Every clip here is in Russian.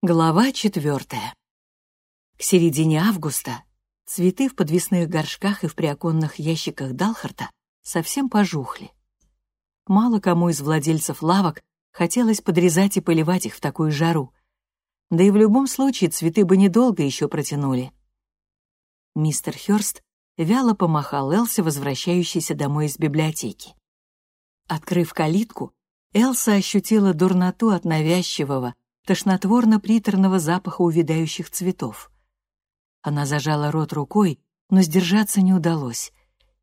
Глава четвертая. К середине августа цветы в подвесных горшках и в приоконных ящиках Далхарта совсем пожухли. Мало кому из владельцев лавок хотелось подрезать и поливать их в такую жару. Да и в любом случае цветы бы недолго еще протянули. Мистер Хёрст вяло помахал Элсе, возвращающейся домой из библиотеки. Открыв калитку, Элса ощутила дурноту от навязчивого, тошнотворно-приторного запаха увядающих цветов. Она зажала рот рукой, но сдержаться не удалось.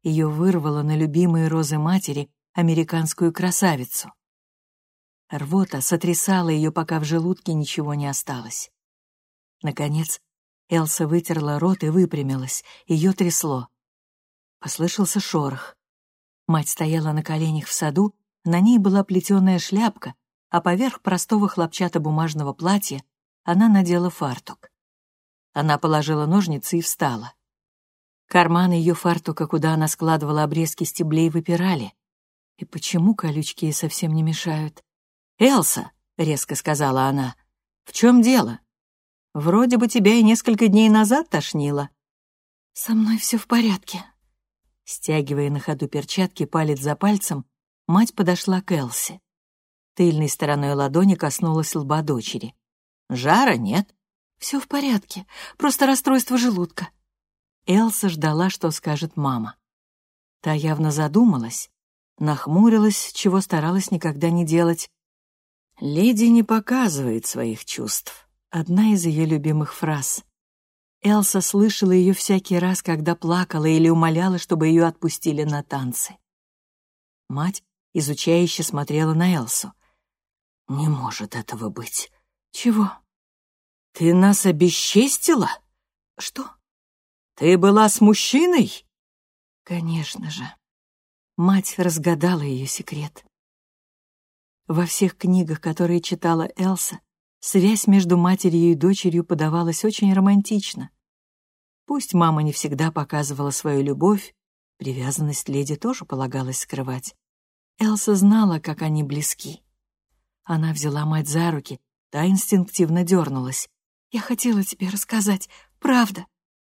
Ее вырвало на любимые розы матери американскую красавицу. Рвота сотрясала ее, пока в желудке ничего не осталось. Наконец, Элса вытерла рот и выпрямилась, ее трясло. Послышался шорох. Мать стояла на коленях в саду, на ней была плетеная шляпка, а поверх простого хлопчатобумажного платья она надела фартук. Она положила ножницы и встала. Карманы ее фартука, куда она складывала обрезки стеблей, выпирали. И почему колючки ей совсем не мешают? «Элса», — резко сказала она, — «в чем дело? Вроде бы тебя и несколько дней назад тошнило». «Со мной все в порядке». Стягивая на ходу перчатки палец за пальцем, мать подошла к Элсе. Тыльной стороной ладони коснулась лба дочери. «Жара нет?» «Все в порядке, просто расстройство желудка». Элса ждала, что скажет мама. Та явно задумалась, нахмурилась, чего старалась никогда не делать. «Леди не показывает своих чувств» — одна из ее любимых фраз. Элса слышала ее всякий раз, когда плакала или умоляла, чтобы ее отпустили на танцы. Мать изучающе смотрела на Элсу. «Не может этого быть». «Чего?» «Ты нас обесчестила?» «Что?» «Ты была с мужчиной?» «Конечно же». Мать разгадала ее секрет. Во всех книгах, которые читала Элса, связь между матерью и дочерью подавалась очень романтично. Пусть мама не всегда показывала свою любовь, привязанность леди тоже полагалось скрывать. Элса знала, как они близки. Она взяла мать за руки, та инстинктивно дернулась. «Я хотела тебе рассказать, правда.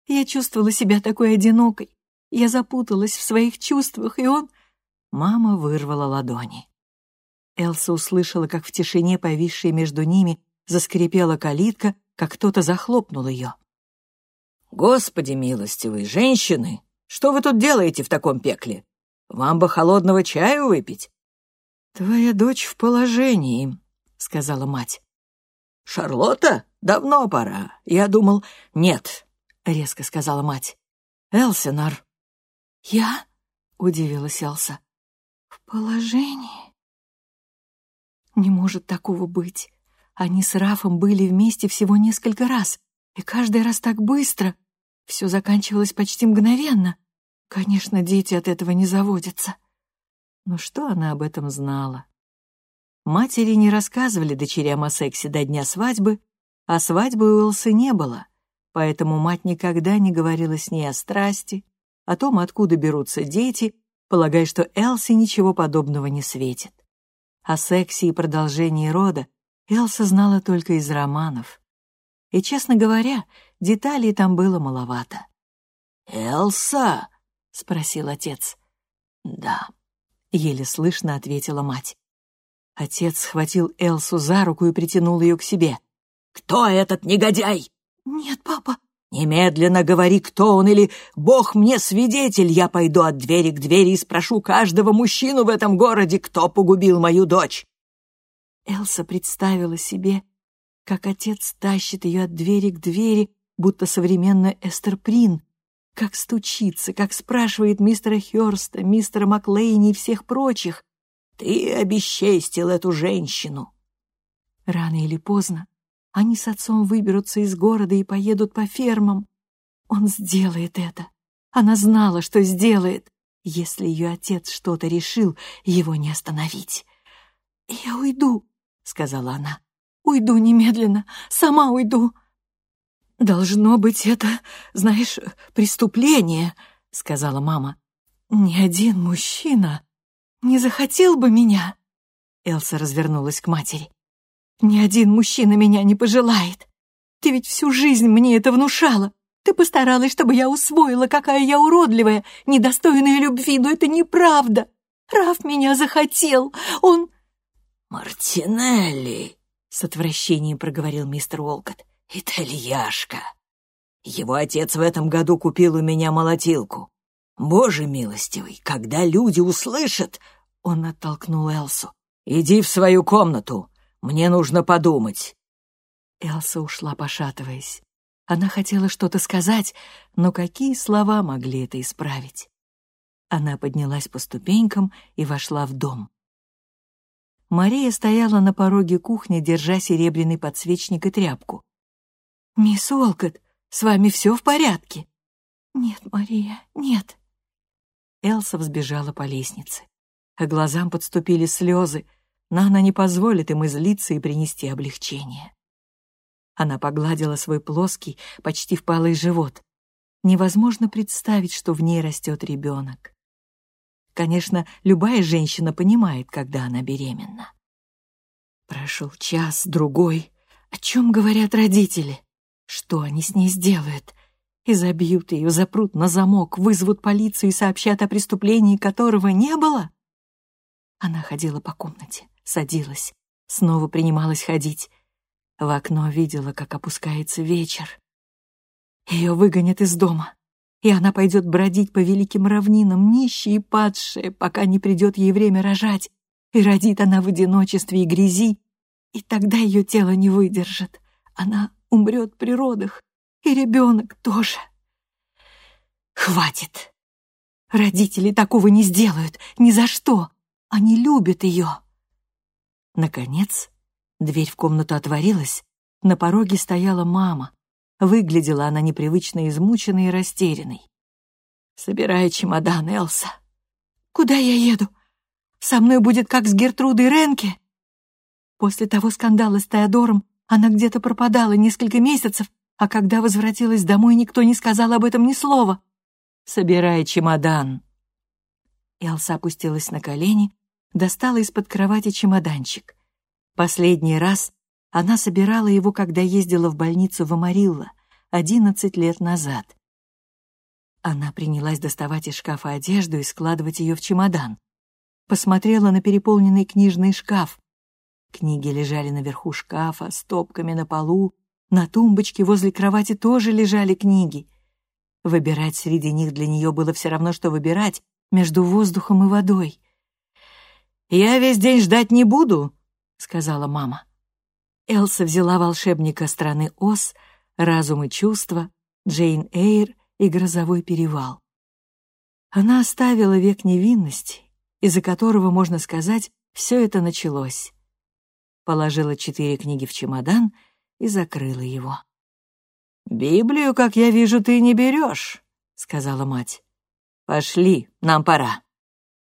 Я чувствовала себя такой одинокой. Я запуталась в своих чувствах, и он...» Мама вырвала ладони. Элса услышала, как в тишине, повисшей между ними, заскрипела калитка, как кто-то захлопнул ее. «Господи милостивые, женщины! Что вы тут делаете в таком пекле? Вам бы холодного чаю выпить. «Твоя дочь в положении», — сказала мать. «Шарлотта? Давно пора. Я думал...» «Нет», — резко сказала мать. «Элсинар». «Я?» — удивилась Элса. «В положении?» «Не может такого быть. Они с Рафом были вместе всего несколько раз, и каждый раз так быстро. Все заканчивалось почти мгновенно. Конечно, дети от этого не заводятся». Но что она об этом знала? Матери не рассказывали дочерям о сексе до дня свадьбы, а свадьбы у Элсы не было, поэтому мать никогда не говорила с ней о страсти, о том, откуда берутся дети, полагая, что Элсе ничего подобного не светит. О сексе и продолжении рода Элса знала только из романов. И, честно говоря, деталей там было маловато. «Элса?» — спросил отец. «Да», — еле слышно ответила мать. Отец схватил Элсу за руку и притянул ее к себе. «Кто этот негодяй?» «Нет, папа». «Немедленно говори, кто он, или Бог мне свидетель, я пойду от двери к двери и спрошу каждого мужчину в этом городе, кто погубил мою дочь». Элса представила себе, как отец тащит ее от двери к двери, будто современная Эстер Прин, как стучится, как спрашивает мистера Хёрста, мистера Маклейни и всех прочих. «Ты обесчестил эту женщину!» Рано или поздно они с отцом выберутся из города и поедут по фермам. Он сделает это. Она знала, что сделает. Если ее отец что-то решил, его не остановить. «Я уйду», — сказала она. «Уйду немедленно, сама уйду». «Должно быть, это, знаешь, преступление», — сказала мама. «Ни один мужчина не захотел бы меня». Элса развернулась к матери. Ни один мужчина меня не пожелает. Ты ведь всю жизнь мне это внушала. Ты постаралась, чтобы я усвоила, какая я уродливая, недостойная любви, но это неправда. Раф меня захотел. Он...» «Мартинелли», — с отвращением проговорил мистер Уолкотт, — «итальяшка. Его отец в этом году купил у меня молотилку. Боже милостивый, когда люди услышат...» Он оттолкнул Элсу. «Иди в свою комнату. Мне нужно подумать». Элса ушла, пошатываясь. Она хотела что-то сказать, но какие слова могли это исправить? Она поднялась по ступенькам и вошла в дом. Мария стояла на пороге кухни, держа серебряный подсвечник и тряпку. «Мисс Олкот, с вами все в порядке?» «Нет, Мария, нет». Элса взбежала по лестнице. А глазам подступили слезы, но она не позволит им излиться и принести облегчение. Она погладила свой плоский, почти впалый живот. Невозможно представить, что в ней растет ребенок. Конечно, любая женщина понимает, когда она беременна. Прошел час, другой. О чем говорят родители? Что они с ней сделают? И забьют ее, запрут на замок, вызовут полицию и сообщат о преступлении, которого не было? Она ходила по комнате, садилась, снова принималась ходить. В окно видела, как опускается вечер. Ее выгонят из дома, и она пойдет бродить по великим равнинам, нищая и падшая, пока не придет ей время рожать, и родит она в одиночестве и грязи, и тогда ее тело не выдержит. Она умрет при родах, и ребенок тоже. Хватит. Родители такого не сделают, ни за что. Они любят ее. Наконец, Дверь в комнату отворилась. На пороге стояла мама. Выглядела она непривычно измученной и растерянной. «Собирай чемодан, Элса». «Куда я еду? Со мной будет как с Гертрудой Ренке?» После того скандала с Теодором она где-то пропадала несколько месяцев, а когда возвратилась домой, никто не сказал об этом ни слова. «Собирай чемодан». Элса опустилась на колени, достала из-под кровати чемоданчик. Последний раз она собирала его, когда ездила в больницу в Амарилла, одиннадцать лет назад. Она принялась доставать из шкафа одежду и складывать ее в чемодан. Посмотрела на переполненный книжный шкаф. Книги лежали наверху шкафа, стопками на полу. На тумбочке возле кровати тоже лежали книги. Выбирать среди них для нее было все равно, что выбирать между воздухом и водой. «Я весь день ждать не буду», — сказала мама. Элса взяла волшебника страны Оз, разум и чувства, Джейн Эйр и грозовой перевал. Она оставила век невинности, из-за которого, можно сказать, все это началось. Положила четыре книги в чемодан и закрыла его. «Библию, как я вижу, ты не берешь», — сказала мать. «Пошли, нам пора».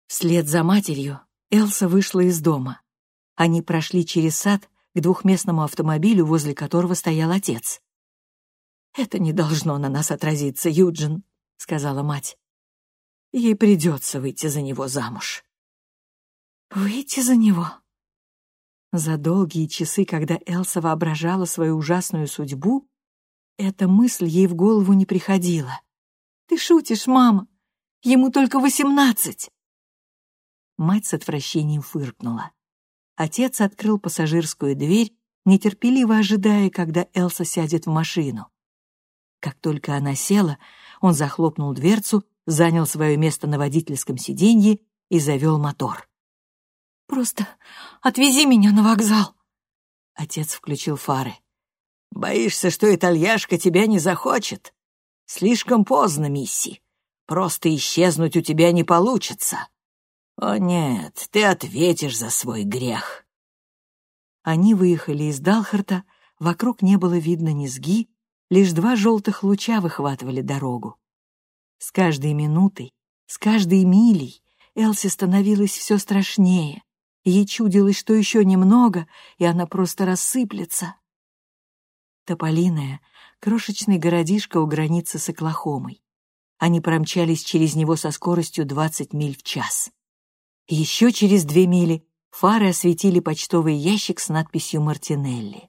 Вслед за матерью Элса вышла из дома. Они прошли через сад к двухместному автомобилю, возле которого стоял отец. «Это не должно на нас отразиться, Юджин», — сказала мать. «Ей придется выйти за него замуж». «Выйти за него?» За долгие часы, когда Элса воображала свою ужасную судьбу, эта мысль ей в голову не приходила. «Ты шутишь, мама? Ему только восемнадцать!» Мать с отвращением фыркнула. Отец открыл пассажирскую дверь, нетерпеливо ожидая, когда Элса сядет в машину. Как только она села, он захлопнул дверцу, занял свое место на водительском сиденье и завел мотор. «Просто отвези меня на вокзал!» Отец включил фары. «Боишься, что итальяшка тебя не захочет? Слишком поздно, Мисси. Просто исчезнуть у тебя не получится. «О нет, ты ответишь за свой грех». Они выехали из Далхарта, вокруг не было видно низги, лишь два желтых луча выхватывали дорогу. С каждой минутой, с каждой милей Элси становилось все страшнее. Ей чудилось, что еще немного, и она просто рассыплется. Тополиная, крошечный городишко у границы с Оклахомой. Они промчались через него со скоростью 20 миль в час. Еще через две мили Фары осветили почтовый ящик с надписью «Мартинелли».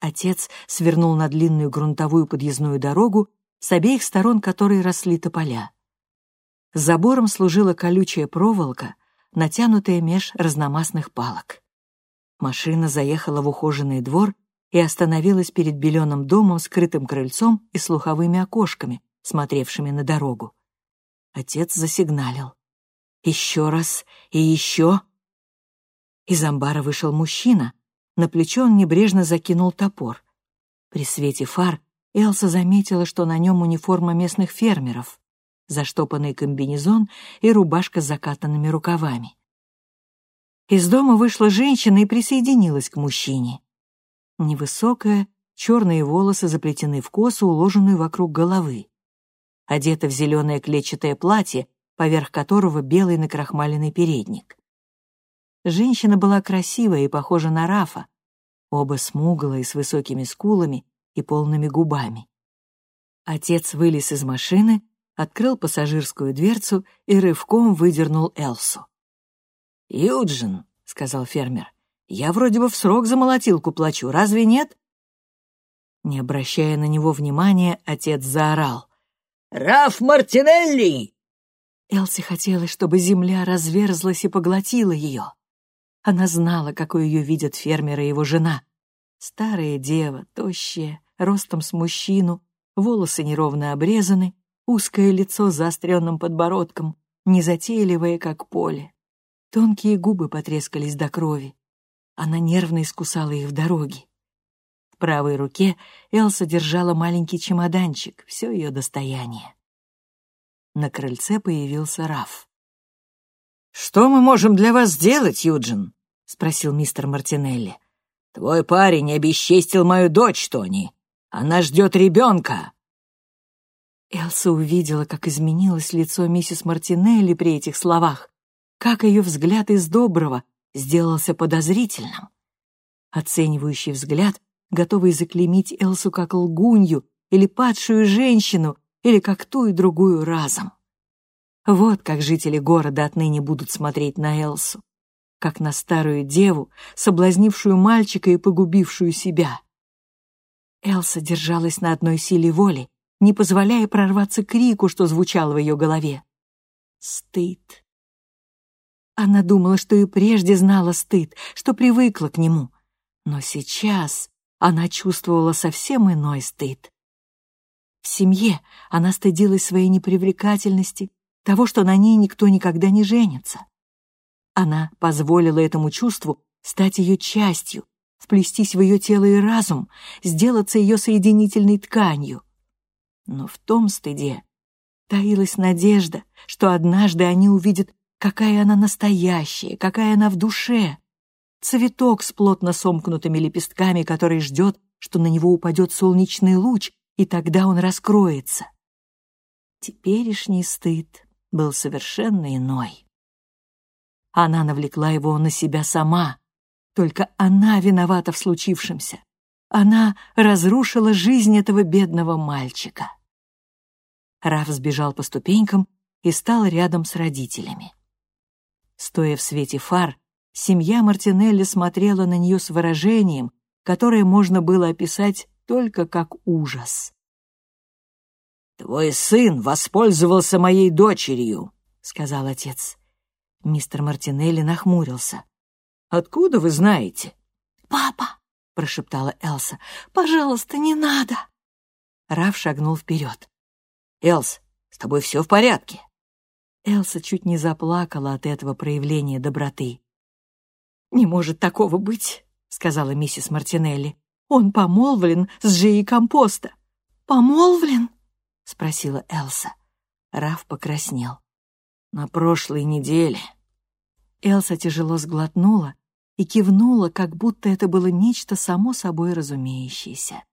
Отец свернул на длинную грунтовую подъездную дорогу, с обеих сторон которой росли тополя. Забором служила колючая проволока, натянутая меж разномастных палок. Машина заехала в ухоженный двор и остановилась перед беленым домом с крытым крыльцом и слуховыми окошками, смотревшими на дорогу. Отец засигналил. Еще раз и еще. Из амбара вышел мужчина. На плечо он небрежно закинул топор. При свете фар Элса заметила, что на нем униформа местных фермеров, заштопанный комбинезон и рубашка с закатанными рукавами. Из дома вышла женщина и присоединилась к мужчине. Невысокая, черные волосы заплетены в косу, уложенную вокруг головы. Одета в зеленое клетчатое платье, поверх которого белый накрахмаленный передник. Женщина была красивая и похожа на Рафа, оба смуглые, с высокими скулами и полными губами. Отец вылез из машины, открыл пассажирскую дверцу и рывком выдернул Элсу. «Юджин», — сказал фермер, — «я вроде бы в срок за молотилку плачу, разве нет?» Не обращая на него внимания, отец заорал. «Раф Мартинелли!» Элси хотелось, чтобы земля разверзлась и поглотила ее. Она знала, какой ее видят фермер и его жена. Старая дева, тощая, ростом с мужчину, волосы неровно обрезаны, узкое лицо с заостренным подбородком, незатейливое, как поле. Тонкие губы потрескались до крови. Она нервно искусала их в дороге. В правой руке Элса держала маленький чемоданчик, все ее достояние. На крыльце появился Раф. «Что мы можем для вас сделать, Юджин?» — спросил мистер Мартинелли. «Твой парень обесчестил мою дочь, Тони. Она ждет ребенка». Элса увидела, как изменилось лицо миссис Мартинелли при этих словах как ее взгляд из доброго сделался подозрительным. Оценивающий взгляд, готовый заклеймить Элсу как лгунью или падшую женщину, или как ту и другую разом. Вот как жители города отныне будут смотреть на Элсу, как на старую деву, соблазнившую мальчика и погубившую себя. Элса держалась на одной силе воли, не позволяя прорваться крику, что звучал в ее голове. Стыд. Она думала, что и прежде знала стыд, что привыкла к нему. Но сейчас она чувствовала совсем иной стыд. В семье она стыдилась своей непривлекательности, того, что на ней никто никогда не женится. Она позволила этому чувству стать ее частью, вплестись в ее тело и разум, сделаться ее соединительной тканью. Но в том стыде таилась надежда, что однажды они увидят Какая она настоящая, какая она в душе. Цветок с плотно сомкнутыми лепестками, который ждет, что на него упадет солнечный луч, и тогда он раскроется. Теперешний стыд был совершенно иной. Она навлекла его на себя сама. Только она виновата в случившемся. Она разрушила жизнь этого бедного мальчика. Раф сбежал по ступенькам и стал рядом с родителями. Стоя в свете фар, семья Мартинелли смотрела на нее с выражением, которое можно было описать только как ужас. «Твой сын воспользовался моей дочерью», — сказал отец. Мистер Мартинелли нахмурился. «Откуда вы знаете?» «Папа», — прошептала Элса, — «пожалуйста, не надо». Раф шагнул вперед. «Элс, с тобой все в порядке?» Элса чуть не заплакала от этого проявления доброты. «Не может такого быть», — сказала миссис Мартинелли. «Он помолвлен с Джеей Компоста». «Помолвлен?» — спросила Элса. Раф покраснел. «На прошлой неделе». Элса тяжело сглотнула и кивнула, как будто это было нечто само собой разумеющееся.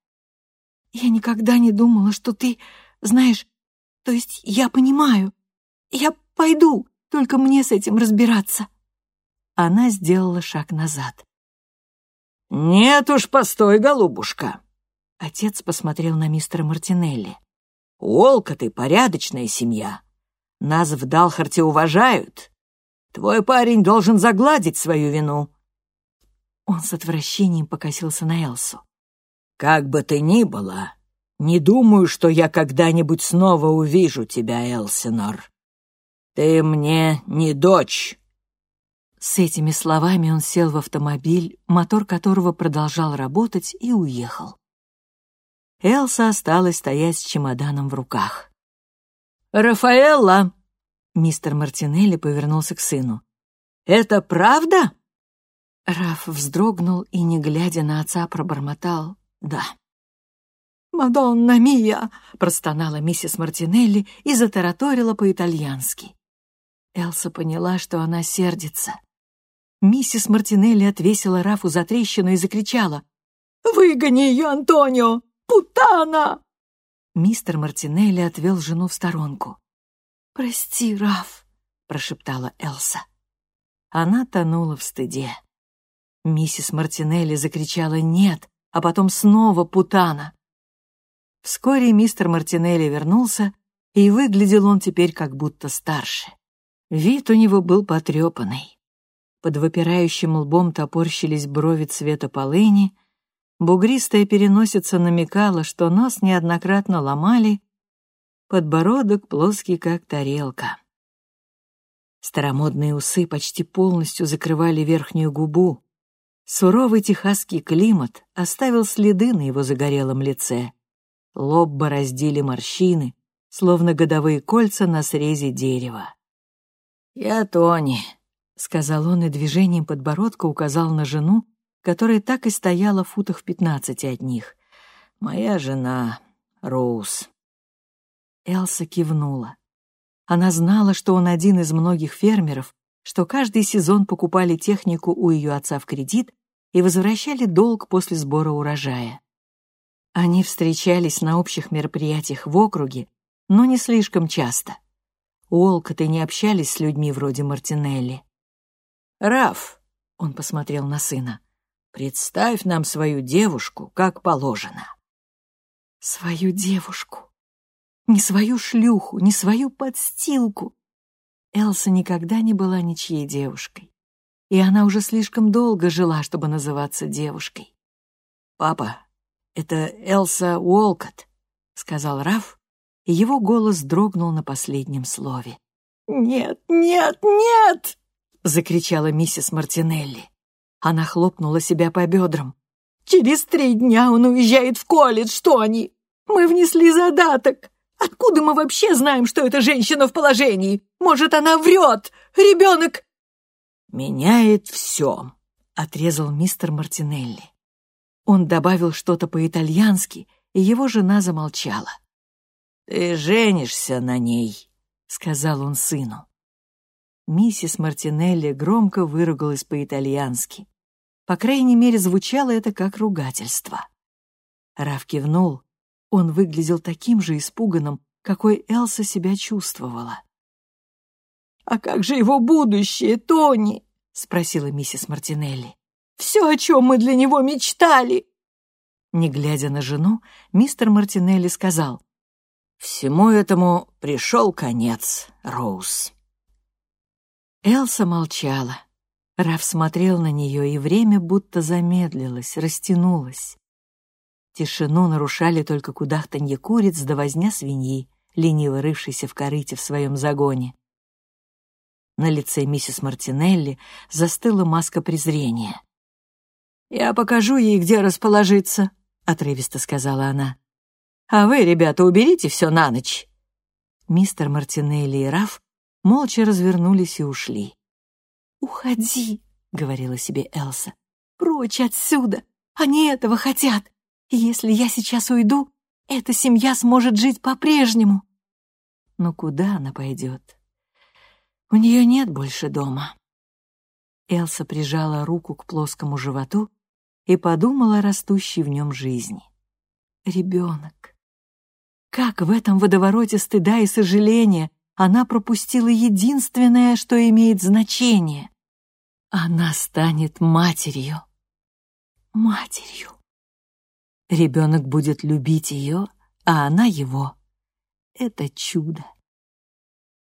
«Я никогда не думала, что ты... Знаешь, то есть я понимаю, «Я пойду, только мне с этим разбираться». Она сделала шаг назад. «Нет уж, постой, голубушка!» Отец посмотрел на мистера Мартинелли. «Уолка ты порядочная семья. Нас в Далхарте уважают. Твой парень должен загладить свою вину». Он с отвращением покосился на Элсу. «Как бы ты ни было, не думаю, что я когда-нибудь снова увижу тебя, Элсинор. Ты мне не дочь». С этими словами он сел в автомобиль, мотор которого продолжал работать, и уехал. Элса осталась стоять с чемоданом в руках. «Рафаэлла!» Мистер Мартинелли повернулся к сыну. «Это правда?» Раф вздрогнул и, не глядя на отца, пробормотал «да». «Мадонна мия!» — простонала миссис Мартинелли и затараторила по-итальянски. Элса поняла, что она сердится. Миссис Мартинелли отвесила Рафу за трещину и закричала. «Выгони ее, Антонио! Путана!» Мистер Мартинелли отвел жену в сторонку. «Прости, Раф», — прошептала Элса. Она тонула в стыде. Миссис Мартинелли закричала «нет», а потом снова «путана». Вскоре мистер Мартинелли вернулся, и выглядел он теперь как будто старше. Вид у него был потрепанный. Под выпирающим лбом топорщились брови цвета полыни, бугристая переносица намекала, что нос неоднократно ломали, подбородок плоский, как тарелка. Старомодные усы почти полностью закрывали верхнюю губу. Суровый техасский климат оставил следы на его загорелом лице. Лоб бороздили морщины, словно годовые кольца на срезе дерева. «Я Тони», — сказал он и движением подбородка указал на жену, которая так и стояла в футах в пятнадцати от них. «Моя жена, Роуз». Элса кивнула. Она знала, что он один из многих фермеров, что каждый сезон покупали технику у ее отца в кредит и возвращали долг после сбора урожая. Они встречались на общих мероприятиях в округе, но не слишком часто. Уолкоты не общались с людьми вроде Мартинелли. «Раф», — он посмотрел на сына, — «представь нам свою девушку, как положено». «Свою девушку. Не свою шлюху, не свою подстилку». Элса никогда не была ничьей девушкой, и она уже слишком долго жила, чтобы называться девушкой. «Папа, это Элса Уолкот», — сказал Раф, и его голос дрогнул на последнем слове. «Нет, нет, нет!» — закричала миссис Мартинелли. Она хлопнула себя по бедрам. «Через три дня он уезжает в колледж, что они? Мы внесли задаток. Откуда мы вообще знаем, что эта женщина в положении? Может, она врет? Ребенок...» «Меняет все», — отрезал мистер Мартинелли. Он добавил что-то по-итальянски, и его жена замолчала. «Ты женишься на ней», — сказал он сыну. Миссис Мартинелли громко выругалась по-итальянски. По крайней мере, звучало это как ругательство. Раф кивнул. Он выглядел таким же испуганным, какой Элса себя чувствовала. «А как же его будущее, Тони?» — спросила миссис Мартинелли. «Все, о чем мы для него мечтали!» Не глядя на жену, мистер Мартинелли сказал, «Всему этому пришел конец, Роуз». Элса молчала. Раф смотрел на нее, и время будто замедлилось, растянулось. Тишину нарушали только кудахтанье куриц да возня свиньи, лениво рывшейся в корыте в своем загоне. На лице миссис Мартинелли застыла маска презрения. «Я покажу ей, где расположиться», — отрывисто сказала она. «А вы, ребята, уберите все на ночь». Мистер Мартинелли и Раф молча развернулись и ушли. «Уходи», — говорила себе Элса, — «прочь отсюда! Они этого хотят! Если я сейчас уйду, эта семья сможет жить по-прежнему!» Но куда она пойдет? У нее нет больше дома. Элса прижала руку к плоскому животу и подумала о растущей в нем жизни. Ребенок. Как в этом водовороте стыда и сожаления она пропустила единственное, что имеет значение. Она станет матерью. Матерью. Ребенок будет любить ее, а она его. Это чудо.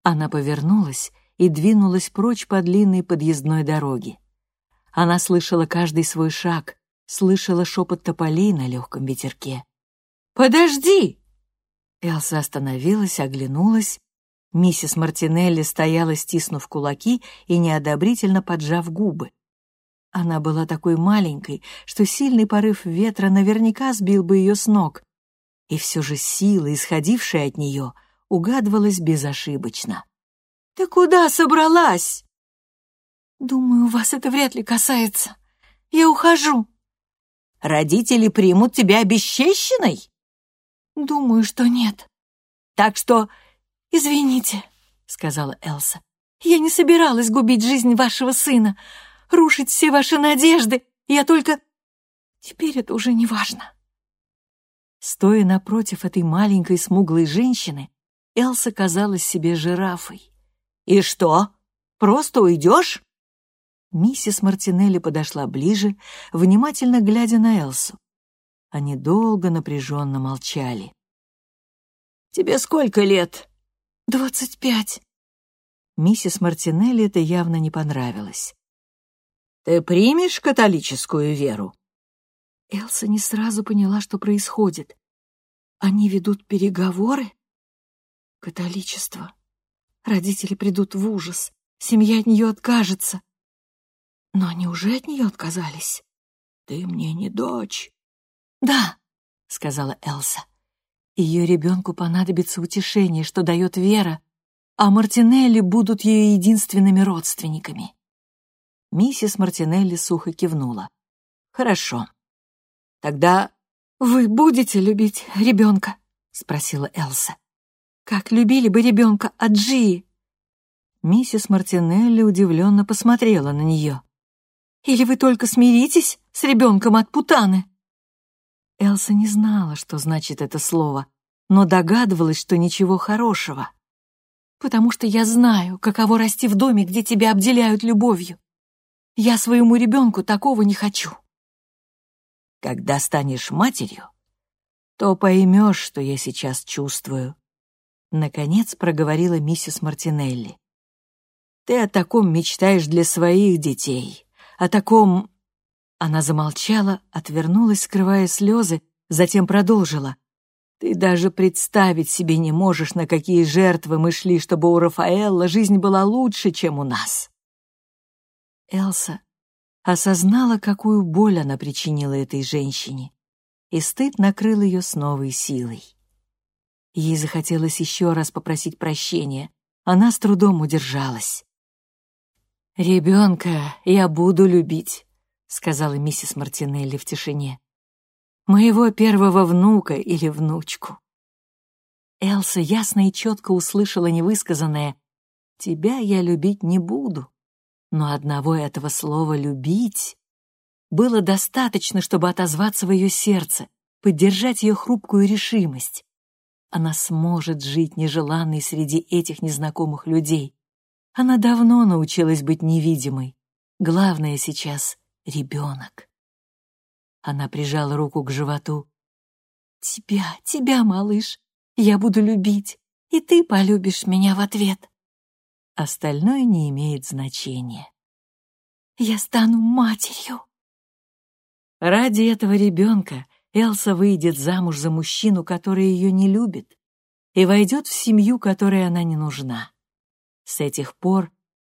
Она повернулась и двинулась прочь по длинной подъездной дороге. Она слышала каждый свой шаг, слышала шепот тополей на легком ветерке. «Подожди!» Элса остановилась, оглянулась. Миссис Мартинелли стояла, стиснув кулаки и неодобрительно поджав губы. Она была такой маленькой, что сильный порыв ветра наверняка сбил бы ее с ног. И все же сила, исходившая от нее, угадывалась безошибочно. «Ты куда собралась?» «Думаю, вас это вряд ли касается. Я ухожу». «Родители примут тебя обесчещенной?» «Думаю, что нет. Так что извините», — сказала Элса. «Я не собиралась губить жизнь вашего сына, рушить все ваши надежды. Я только... Теперь это уже не важно». Стоя напротив этой маленькой смуглой женщины, Элса казалась себе жирафой. «И что, просто уйдешь?» Миссис Мартинелли подошла ближе, внимательно глядя на Элсу. Они долго напряженно молчали. «Тебе сколько лет?» «Двадцать пять». Миссис Мартинелли это явно не понравилось. «Ты примешь католическую веру?» Элса не сразу поняла, что происходит. Они ведут переговоры? Католичество. Родители придут в ужас. Семья от нее откажется. Но они уже от нее отказались. «Ты мне не дочь». «Да», — сказала Элса. Ее ребенку понадобится утешение, что дает Вера, а Мартинелли будут ее единственными родственниками. Миссис Мартинелли сухо кивнула. «Хорошо. Тогда вы будете любить ребенка?» — спросила Элса. «Как любили бы ребенка от Джии?» Миссис Мартинелли удивленно посмотрела на нее. «Или вы только смиритесь с ребенком от Путаны?» Элса не знала, что значит это слово, но догадывалась, что ничего хорошего. «Потому что я знаю, каково расти в доме, где тебя обделяют любовью. Я своему ребенку такого не хочу». Когда станешь матерью, то поймешь, что я сейчас чувствую. Наконец проговорила миссис Мартинелли. Ты о таком мечтаешь для своих детей, о таком... Она замолчала, отвернулась, скрывая слезы, затем продолжила. Ты даже представить себе не можешь, на какие жертвы мы шли, чтобы у Рафаэлла жизнь была лучше, чем у нас. Элса осознала, какую боль она причинила этой женщине, и стыд накрыл ее с новой силой. Ей захотелось еще раз попросить прощения, она с трудом удержалась. «Ребенка я буду любить», — сказала миссис Мартинелли в тишине. «Моего первого внука или внучку». Элса ясно и четко услышала невысказанное «Тебя я любить не буду». Но одного этого слова «любить» было достаточно, чтобы отозваться в ее сердце, поддержать ее хрупкую решимость. Она сможет жить нежеланной среди этих незнакомых людей. Она давно научилась быть невидимой. Главное сейчас — ребенок. Она прижала руку к животу. «Тебя, тебя, малыш, я буду любить, и ты полюбишь меня в ответ». Остальное не имеет значения. Я стану матерью. Ради этого ребенка Элса выйдет замуж за мужчину, который ее не любит, и войдет в семью, которой она не нужна. С этих пор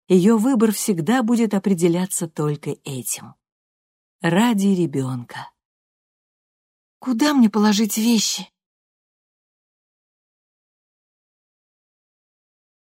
ее выбор всегда будет определяться только этим. Ради ребенка. «Куда мне положить вещи?»